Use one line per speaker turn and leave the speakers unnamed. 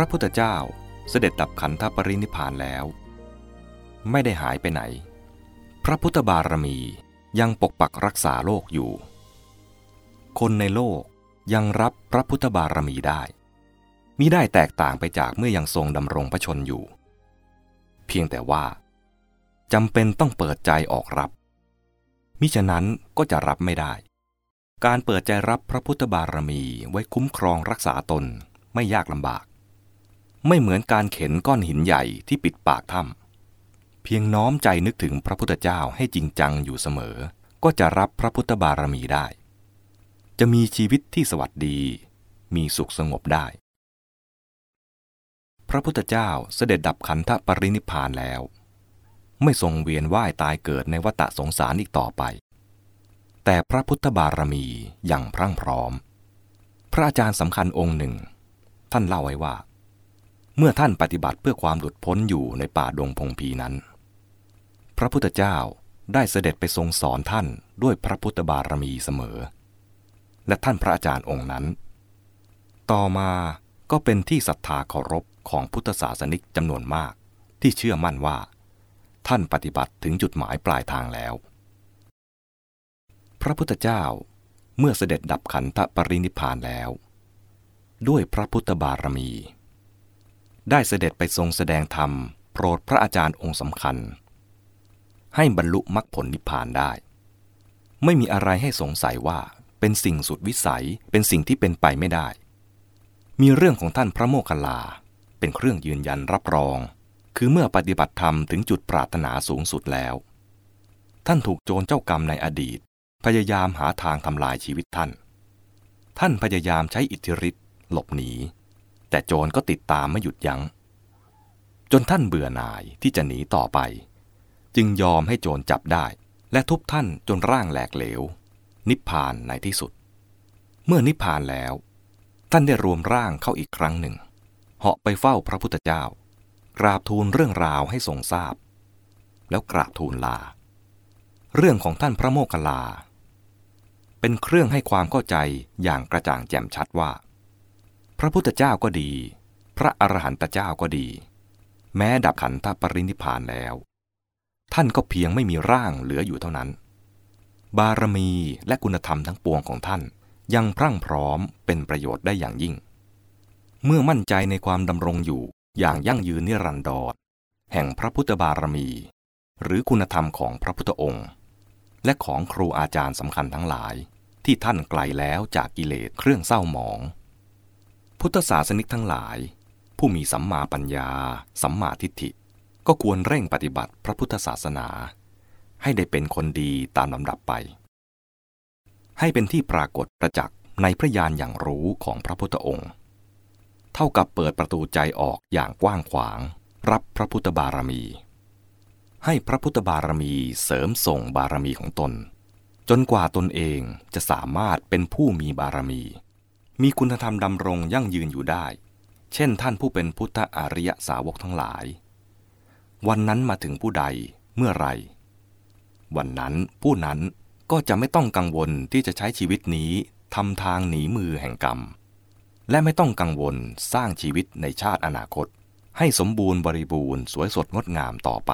ระพุทธเจ้าเสด็จดับขันธปรินิพานแล้ว ไม่ได้หายไปไหน พระพุทธบารมียังปกปักรักษาโลกอยู่ คนในโลกยังรับพระพุทธบารมีได้มิได้แตกต่างไปจากเมื่อยังทรงดำรงพระชนอยู่ เพียงแต่ว่าจำเป็นต้องเปิดใจออกรับ มิฉะนั้นก็จะรับไม่ได้ การเปิดใจรับพระพุทธบารมีไว้คุ้มครองรักษาตนไม่ยากลำบาก ไม่เหมือนการเข็นก้อนหินใหญ่ที่ปิดปากถ้ำเพียงน้อมใจนึกถึงพระพุทธเจ้าให้จริงจังอยู่เสมอ ก็จะรับพระพุทธบารมีได้ จะมีชีวิตที่สวัสดี มีสุขสงบได้ พระพุทธเจ้าเสด็จดับขันธปรินิพานแล้ว ไม่ทรงเวียนว่ายตายเกิดในวัฏสงสารอีกต่อไป แต่พระพุทธบารมีอย่างพรั่งพร้อม พระอาจารย์สำคัญองค์หนึ่ง ท่านเล่าไว้ว่า เมื่อท่านปฏิบัติเพื่อความหลุดพ้นอยู่ในป่าดงพงพีนั้น พระพุทธเจ้าได้เสด็จไปทรงสอนท่านด้วยพระพุทธบารมีเสมอ และท่านพระอาจารย์องค์นั้น ต่อมาก็เป็นที่ศรัทธาเคารพของพุทธศาสนิกจำนวนมากที่เชื่อมั่นว่า ท่านปฏิบัติถึงจุดหมายปลายทางแล้ว พระพุทธเจ้าเมื่อเสด็จดับขันธปรินิพพานแล้ว ด้วยพระพุทธบารมี ได้เสด็จไปทรงแสดงธรรม โปรดพระอาจารย์องค์สำคัญ ให้บรรลุมรรคผลนิพพานได้ ไม่มีอะไรให้สงสัยว่าเป็นสิ่งสุดวิสัยเป็นสิ่งที่เป็นไปไม่ได้ มีเรื่องของท่านพระโมคคัลลา เป็นเครื่องยืนยันรับรอง คือเมื่อปฏิบัติธรรมถึงจุดปรารถนาสูงสุดแล้ว ท่านถูกโจรเจ้ากรรมในอดีต พยายามหาทางทำลายชีวิตท่าน ท่านพยายามใช้อิทธิฤทธิ์หลบหนี แต่โจรก็ติดตามไม่หยุดยัง้ง จนท่านเบื่อหน่ายที่จะหนีต่อไป จึงยอมให้โจรจับได้ และทุบท่านจนร่างแหลกเหลว นิพพานในที่สุด เมื่อนิพพานแล้ว ท่านได้รวมร่างเข้าอีกครั้งหนึ่งเหาะไปเฝ้าพระพุทธเจ้า กราบทูลเรื่องราวให้ทรงทราบ แล้วกราบทูลลา เรื่องของท่านพระโมคคัลลา เป็นเครื่องให้ความเข้าใจอย่างกระจ่างแจ่มชัดว่า พระพุทธเจ้าก็ดี พระอรหันตเจ้าก็ดี แม้ดับขันธปรินิพานแล้ว ท่านก็เพียงไม่มีร่างเหลืออยู่เท่านั้น บารมีและคุณธรรมทั้งปวงของท่านยังพรั่งพร้อมเป็นประโยชน์ได้อย่างยิ่ง เมื่อมั่นใจในความดำรงอยู่อย่างยั่งยืนนิรันดรแห่งพระพุทธบารมี หรือคุณธรรมของพระพุทธองค์ และของครูอาจารย์สำคัญทั้งหลาย ที่ท่านไกลแล้วจากกิเลสเครื่องเศร้าหมอง พุทธศาสนิกทั้งหลาย ผู้มีสัมมาปัญญา สัมมาทิฏฐิ ก็ควรเร่งปฏิบัติพระพุทธศาสนา ให้ได้เป็นคนดีตามลำดับไป ให้เป็นที่ปรากฏประจักษ์ในพระญาณอย่างรู้ของพระพุทธองค์ เท่ากับเปิดประตูใจออกอย่างกว้างขวาง รับพระพุทธบารมี ให้พระพุทธบารมีเสริมส่งบารมีของตน จนกว่าตนเองจะสามารถเป็นผู้มีบารมี มีคุณธรรมดำรงยั่งยืนอยู่ได้ เช่นท่านผู้เป็นพุทธอริยสาวกทั้งหลาย วันนั้นมาถึงผู้ใดเมื่อไร วันนั้นผู้นั้นก็จะไม่ต้องกังวลที่จะใช้ชีวิตนี้ทำทางหนีมือแห่งกรรม และไม่ต้องกังวลสร้างชีวิตในชาติอนาคต ให้สมบูรณ์บริบูรณ์สวยสดงดงามต่อไป